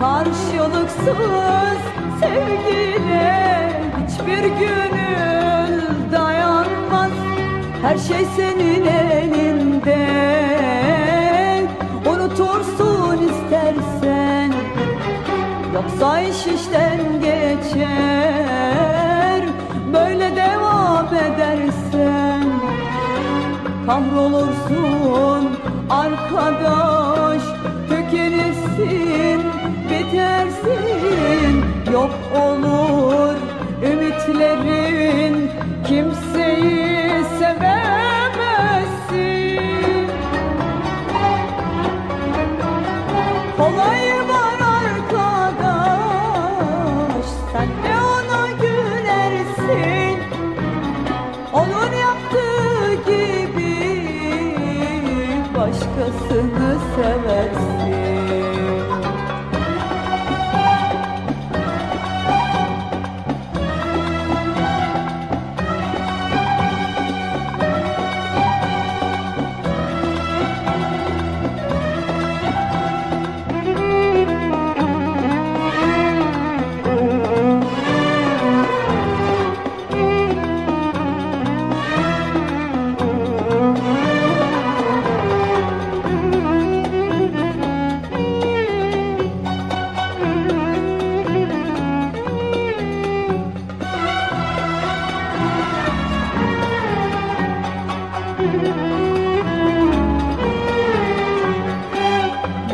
Karşılıksız sevgiyle hiçbir gönül dayanmaz. Her şey senin elinde. Unutursun istersen. Yoksa iş işten geçer Böyle devam edersen. Kahrolursun arkadaş Tükenirsin, bitersin. Yok olur ümitlerin Kimseyi sevemezsin. Kolay Onun yaptığı gibi Başkasını seversin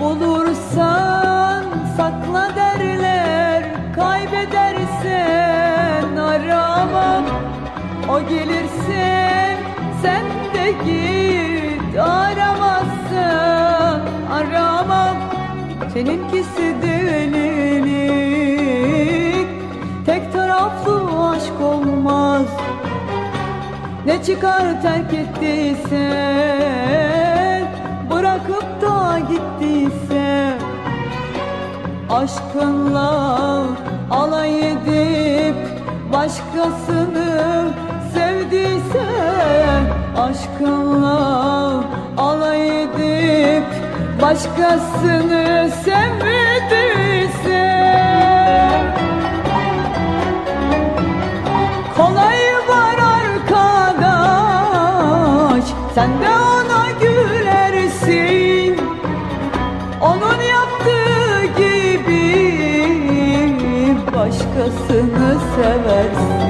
Bulursan sakla derler Kaybedersen aramam O gelirse sen de git Aramazsın aramam Seninkisi delilik ne çıkar terk ettiyse Bırakıp da gittiyse Aşkınla alay edip Başkasını sevdiyse Aşkınla alay edip Başkasını sevdiyse Sen de ona gülersin. Onun yaptığı gibi Başkasını seversin